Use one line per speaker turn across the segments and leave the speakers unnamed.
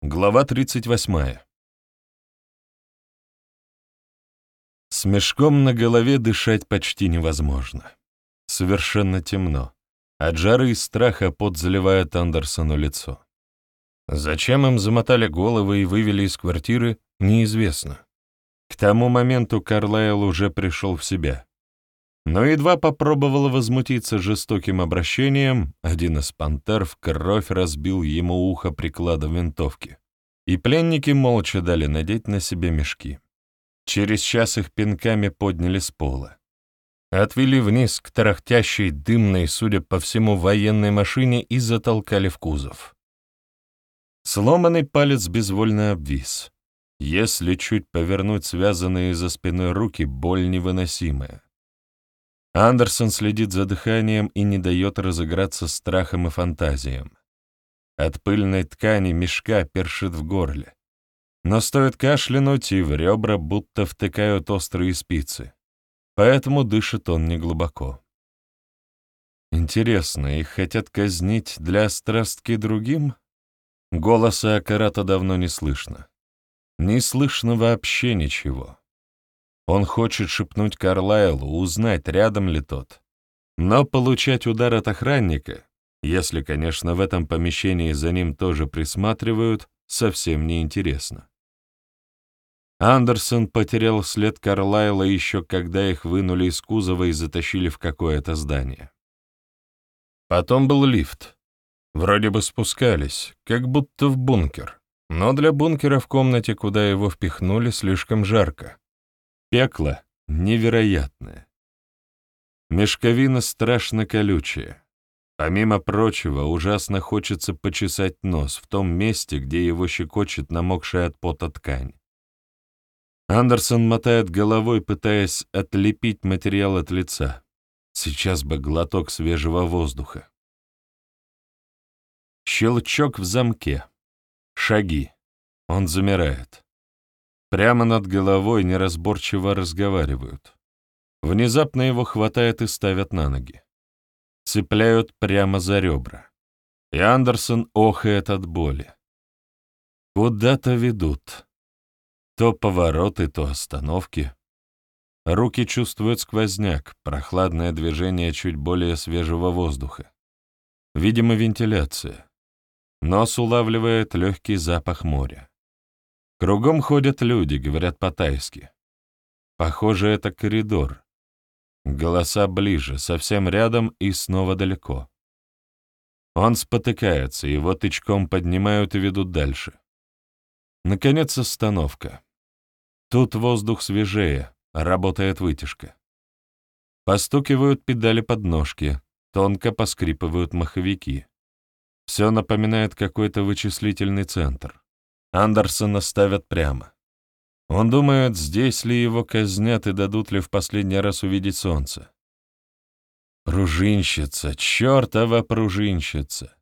Глава 38. С мешком на голове дышать почти невозможно. Совершенно темно. От жары и страха пот заливает Андерсону лицо. Зачем им замотали головы и вывели из квартиры, неизвестно. К тому моменту Карлайл уже пришел в себя. Но едва попробовал возмутиться жестоким обращением, один из пантер в кровь разбил ему ухо прикладом винтовки. И пленники молча дали надеть на себе мешки. Через час их пинками подняли с пола. Отвели вниз к тарахтящей, дымной, судя по всему, военной машине и затолкали в кузов. Сломанный палец безвольно обвис. Если чуть повернуть связанные за спиной руки, боль невыносимая. Андерсон следит за дыханием и не дает разыграться страхом и фантазиям. От пыльной ткани мешка першит в горле. Но стоит кашлянуть, и в ребра будто втыкают острые спицы. Поэтому дышит он неглубоко. Интересно, их хотят казнить для страстки другим? Голоса Акарата давно не слышно. Не слышно вообще ничего. Он хочет шепнуть Карлайлу, узнать, рядом ли тот. Но получать удар от охранника, если, конечно, в этом помещении за ним тоже присматривают, совсем не интересно. Андерсон потерял след Карлайла еще когда их вынули из кузова и затащили в какое-то здание. Потом был лифт. Вроде бы спускались, как будто в бункер. Но для бункера в комнате, куда его впихнули, слишком жарко. Пекло невероятное. Мешковина страшно колючая. Помимо прочего, ужасно хочется почесать нос в том месте, где его щекочет намокшая от пота ткань. Андерсон мотает головой, пытаясь отлепить материал от лица. Сейчас бы глоток свежего воздуха. Щелчок в замке. Шаги. Он замирает. Прямо над головой неразборчиво разговаривают. Внезапно его хватает и ставят на ноги. Цепляют прямо за ребра. И Андерсон охает от боли. Куда-то ведут. То повороты, то остановки. Руки чувствуют сквозняк, прохладное движение чуть более свежего воздуха. Видимо, вентиляция. Нос улавливает легкий запах моря. Кругом ходят люди, говорят по-тайски. Похоже, это коридор. Голоса ближе, совсем рядом и снова далеко. Он спотыкается, его тычком поднимают и ведут дальше. Наконец, остановка. Тут воздух свежее, работает вытяжка. Постукивают педали подножки, тонко поскрипывают маховики. Все напоминает какой-то вычислительный центр. Андерсона ставят прямо. Он думает, здесь ли его казнят и дадут ли в последний раз увидеть солнце. Пружинщица, чертова пружинщица!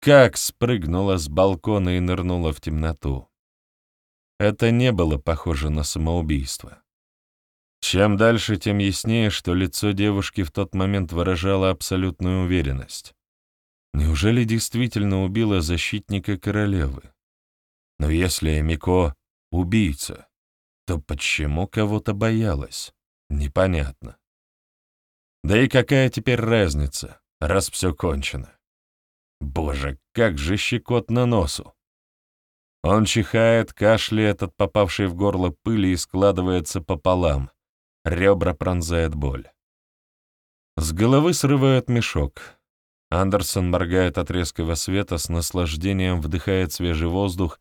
Как спрыгнула с балкона и нырнула в темноту. Это не было похоже на самоубийство. Чем дальше, тем яснее, что лицо девушки в тот момент выражало абсолютную уверенность. Неужели действительно убила защитника королевы? Но если Мико — убийца, то почему кого-то боялась? Непонятно. Да и какая теперь разница, раз все кончено? Боже, как же щекотно носу! Он чихает, кашляет от попавшей в горло пыли и складывается пополам. Ребра пронзает боль. С головы срывает мешок. Андерсон моргает от резкого света, с наслаждением вдыхает свежий воздух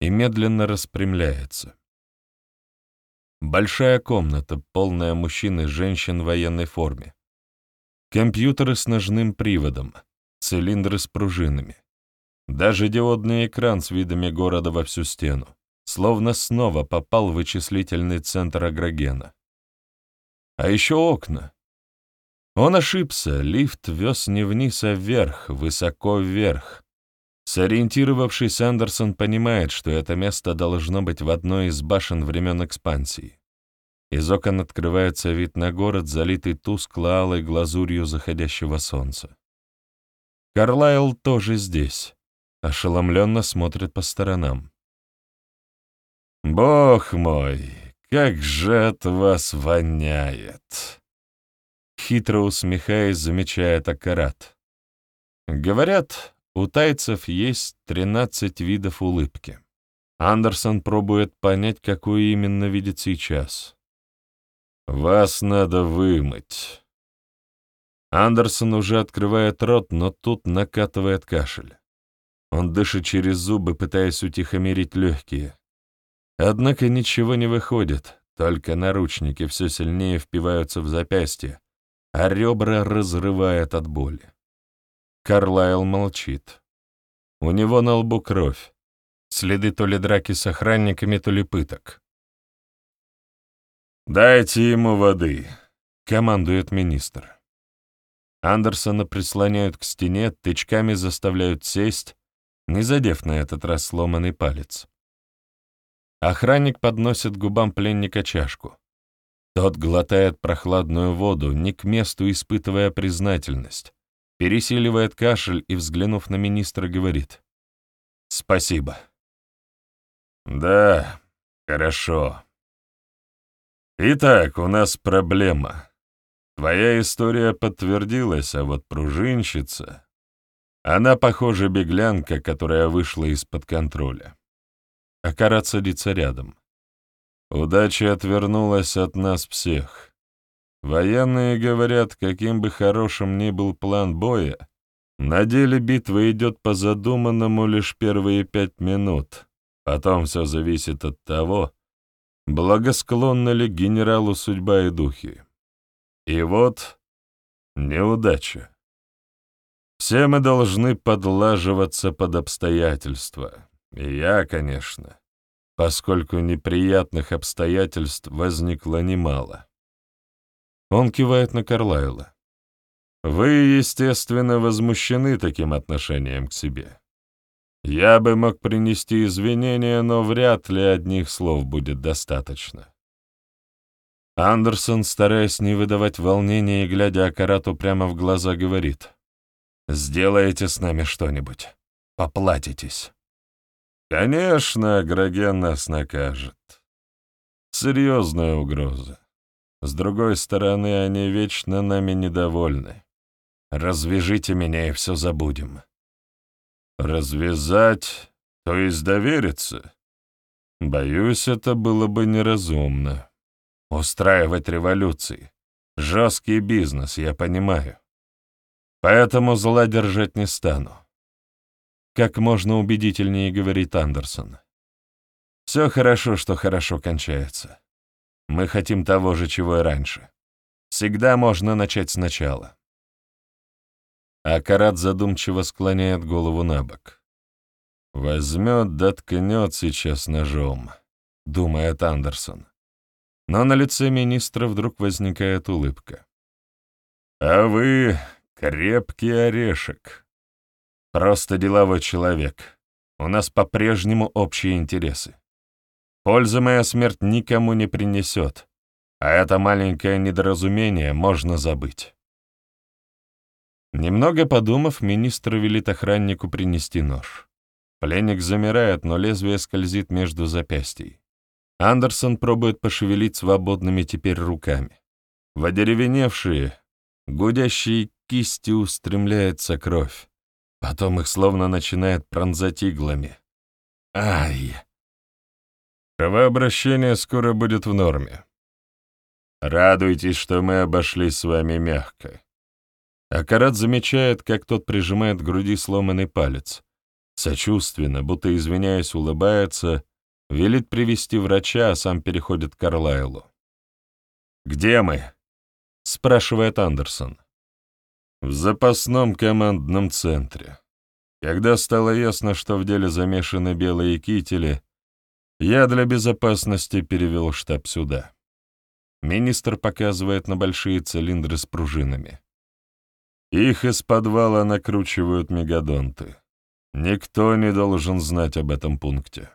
и медленно распрямляется. Большая комната, полная мужчин и женщин в военной форме. Компьютеры с ножным приводом, цилиндры с пружинами. Даже диодный экран с видами города во всю стену, словно снова попал в вычислительный центр агрогена. А еще окна. Он ошибся, лифт вез не вниз, а вверх, высоко вверх, Сориентировавшись, Андерсон понимает, что это место должно быть в одной из башен времен экспансии. Из окон открывается вид на город, залитый тускло-алой глазурью заходящего солнца. Карлайл тоже здесь. ошеломленно смотрит по сторонам. «Бог мой, как же от вас воняет!» Хитро усмехаясь, замечает Акарат. Говорят, у тайцев есть тринадцать видов улыбки. Андерсон пробует понять, какую именно видит сейчас. «Вас надо вымыть». Андерсон уже открывает рот, но тут накатывает кашель. Он дышит через зубы, пытаясь утихомирить легкие. Однако ничего не выходит, только наручники все сильнее впиваются в запястье, а ребра разрывает от боли. Карлайл молчит. У него на лбу кровь. Следы то ли драки с охранниками, то ли пыток. «Дайте ему воды», — командует министр. Андерсона прислоняют к стене, тычками заставляют сесть, не задев на этот раз сломанный палец. Охранник подносит губам пленника чашку. Тот глотает прохладную воду, не к месту испытывая признательность, пересиливает кашель и, взглянув на министра, говорит «Спасибо». «Да, хорошо. Итак, у нас проблема. Твоя история подтвердилась, а вот пружинщица... Она, похоже, беглянка, которая вышла из-под контроля. Акарат садится рядом. Удача отвернулась от нас всех. Военные говорят, каким бы хорошим ни был план боя, на деле битва идет по задуманному лишь первые пять минут. Потом все зависит от того, благосклонна ли генералу судьба и духи. И вот неудача. Все мы должны подлаживаться под обстоятельства. И я, конечно, поскольку неприятных обстоятельств возникло немало. Он кивает на Карлайла. Вы, естественно, возмущены таким отношением к себе. Я бы мог принести извинения, но вряд ли одних слов будет достаточно. Андерсон, стараясь не выдавать волнения и глядя Акарату прямо в глаза, говорит. «Сделайте с нами что-нибудь. Поплатитесь». «Конечно, Агроген нас накажет. Серьезная угроза. С другой стороны, они вечно нами недовольны. Развяжите меня, и все забудем». Развязать, то есть довериться? Боюсь, это было бы неразумно. Устраивать революции. Жесткий бизнес, я понимаю. Поэтому зла держать не стану. Как можно убедительнее говорит Андерсон. Все хорошо, что хорошо кончается. Мы хотим того же, чего и раньше. Всегда можно начать сначала. А Карат задумчиво склоняет голову на бок. «Возьмет да ткнет сейчас ножом», — думает Андерсон. Но на лице министра вдруг возникает улыбка. «А вы крепкий орешек. Просто деловой человек. У нас по-прежнему общие интересы. Пользы моя смерть никому не принесет, а это маленькое недоразумение можно забыть». Немного подумав, министр велит охраннику принести нож. Пленник замирает, но лезвие скользит между запястий. Андерсон пробует пошевелить свободными теперь руками. В одеревеневшие, гудящие кисти устремляется кровь. Потом их словно начинает пронзать иглами. Ай! Кровообращение скоро будет в норме. Радуйтесь, что мы обошлись с вами мягко. Акарат замечает, как тот прижимает к груди сломанный палец. Сочувственно, будто извиняясь, улыбается, велит привести врача, а сам переходит к Карлайлу. «Где мы?» — спрашивает Андерсон. «В запасном командном центре. Когда стало ясно, что в деле замешаны белые кители, я для безопасности перевел штаб сюда». Министр показывает на большие цилиндры с пружинами. Их из подвала накручивают мегадонты. Никто не должен знать об этом пункте.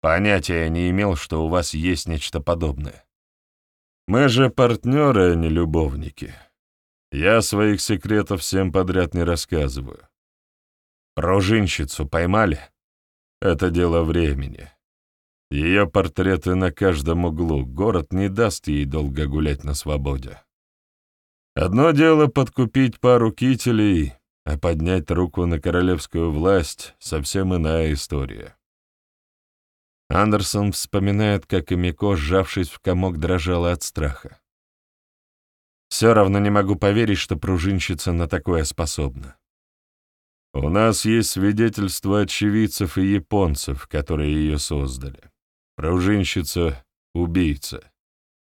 Понятия не имел, что у вас есть нечто подобное. Мы же партнеры, а не любовники. Я своих секретов всем подряд не рассказываю. Пружинщицу поймали? Это дело времени. Ее портреты на каждом углу, город не даст ей долго гулять на свободе. Одно дело подкупить пару кителей, а поднять руку на королевскую власть — совсем иная история. Андерсон вспоминает, как Эмико, сжавшись в комок, дрожала от страха. Все равно не могу поверить, что пружинщица на такое способна. У нас есть свидетельства очевидцев и японцев, которые ее создали. Пружинщица — убийца.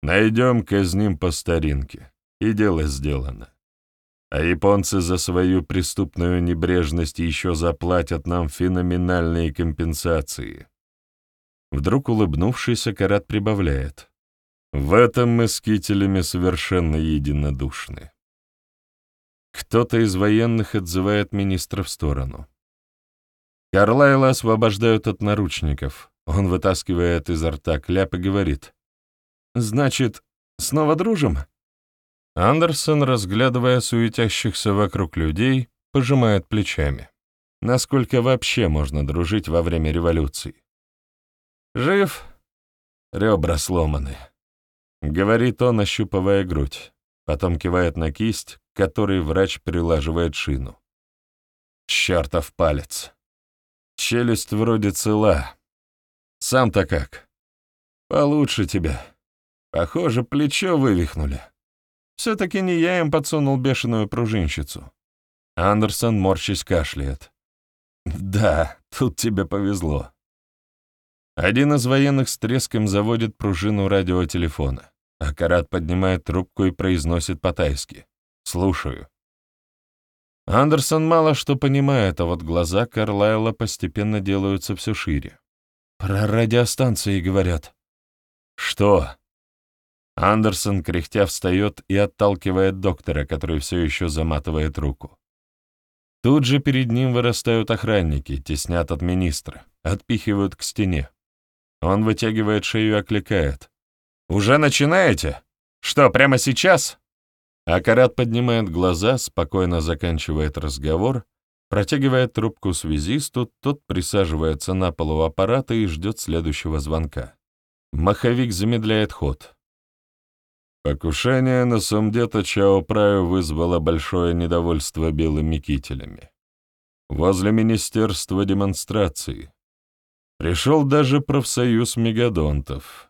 Найдем, казним по старинке, и дело сделано. А японцы за свою преступную небрежность еще заплатят нам феноменальные компенсации. Вдруг улыбнувшийся Карат прибавляет. В этом мы с кителями совершенно единодушны. Кто-то из военных отзывает министра в сторону. Карлайла освобождают от наручников. Он вытаскивает изо рта кляп и говорит. «Значит, снова дружим?» Андерсон, разглядывая суетящихся вокруг людей, пожимает плечами. Насколько вообще можно дружить во время революции? «Жив?» «Ребра сломаны», — говорит он, ощупывая грудь. Потом кивает на кисть, которой врач прилаживает шину. Чертов палец. Челюсть вроде цела. Сам-то как? Получше тебя. Похоже, плечо вывихнули. Все-таки не я им подсунул бешеную пружинщицу. Андерсон, морщись, кашляет. Да, тут тебе повезло. Один из военных с треском заводит пружину радиотелефона. а Карат поднимает трубку и произносит по-тайски. «Слушаю». Андерсон мало что понимает, а вот глаза Карлайла постепенно делаются все шире. «Про радиостанции говорят». «Что?» Андерсон, кряхтя, встает и отталкивает доктора, который все еще заматывает руку. Тут же перед ним вырастают охранники, теснят от министра, отпихивают к стене. Он вытягивает шею и окликает. «Уже начинаете? Что, прямо сейчас?» Акарат поднимает глаза, спокойно заканчивает разговор, протягивает трубку связисту, тот присаживается на полу аппарата и ждет следующего звонка. Маховик замедляет ход. Покушение на сумдета Чао Праю вызвало большое недовольство белыми кителями. Возле министерства демонстрации. Пришел даже профсоюз мегадонтов.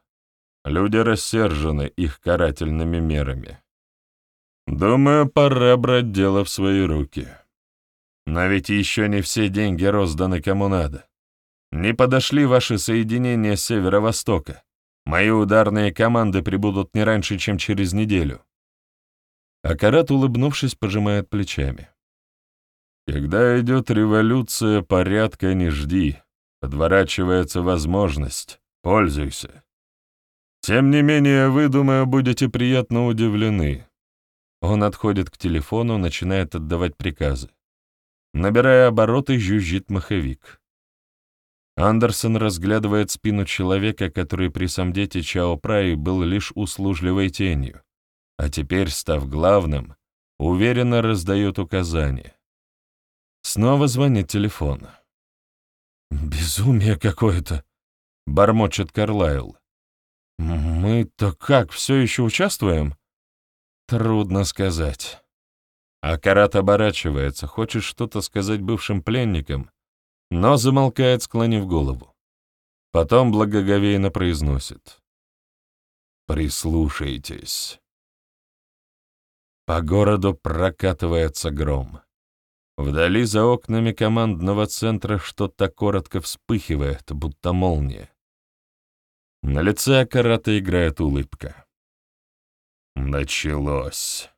Люди рассержены их карательными мерами. Думаю, пора брать дело в свои руки. Но ведь еще не все деньги розданы кому надо. Не подошли ваши соединения с северо-востока. Мои ударные команды прибудут не раньше, чем через неделю. Акарат, улыбнувшись, пожимает плечами. Когда идет революция, порядка не жди. Подворачивается возможность. Пользуйся. Тем не менее, вы, думаю, будете приятно удивлены. Он отходит к телефону, начинает отдавать приказы. Набирая обороты, жужжит маховик. Андерсон разглядывает спину человека, который при самдете Чао Праи был лишь услужливой тенью, а теперь, став главным, уверенно раздает указания. Снова звонит телефон. «Безумие какое-то», — бормочет Карлайл. «Мы-то как, все еще участвуем?» «Трудно сказать». Акарат оборачивается, хочет что-то сказать бывшим пленникам, но замолкает, склонив голову. Потом благоговейно произносит. «Прислушайтесь». По городу прокатывается гром. Вдали за окнами командного центра что-то коротко вспыхивает, будто молния. На лице Акарата играет улыбка. Началось.